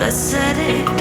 another